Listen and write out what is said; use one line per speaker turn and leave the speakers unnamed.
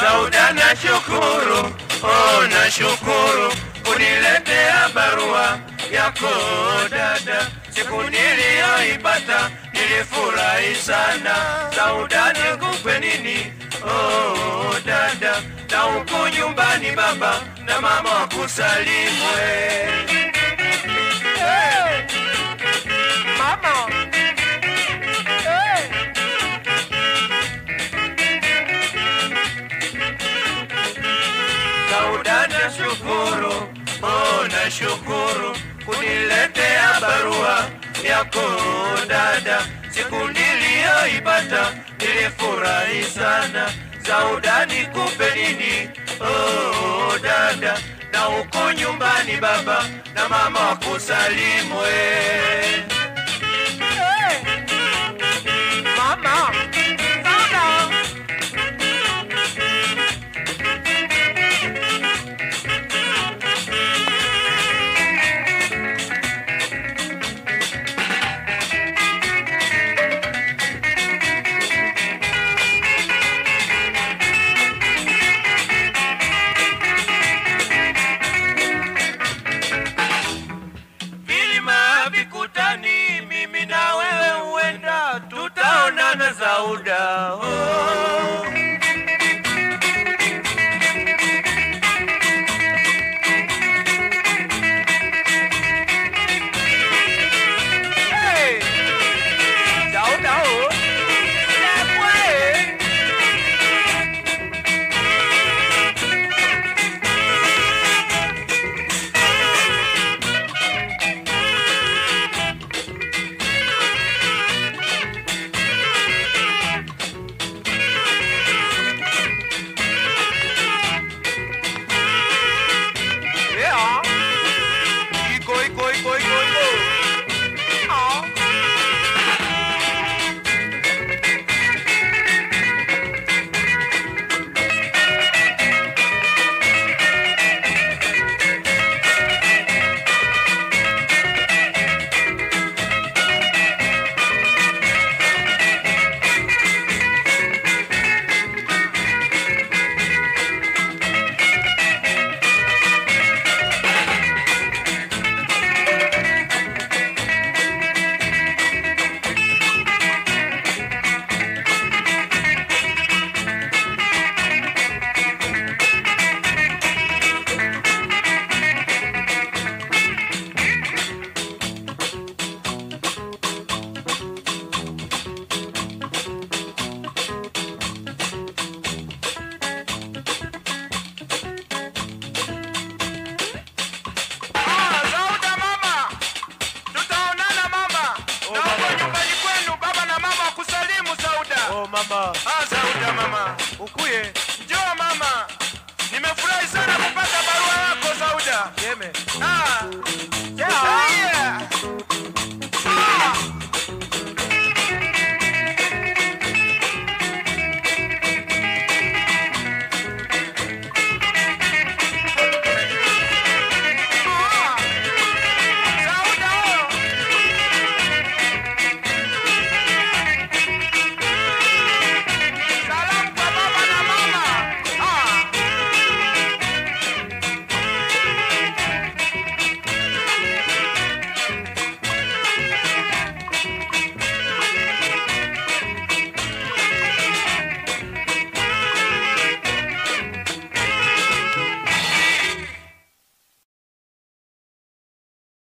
Sauda na shukuru, oh na shukuru kuniletea barua yako dada, siku niliyoipata nilifurahi sana. Sauda nikupe nini? Oh dada, na huku nyumbani baba na mama wakusalimu shukuru, oh na shukuru kuniletea barua yako dada, siku niliyoipata nilifurahi sana. Sauda kupe nini? Oh dada, na uko nyumbani baba na mama wakusalimu eh. Tutaonana Sauda. Oh. Mama, Ah, Sauda mama,
ukuye.
Njoo mama. Nimefurahi sana kupata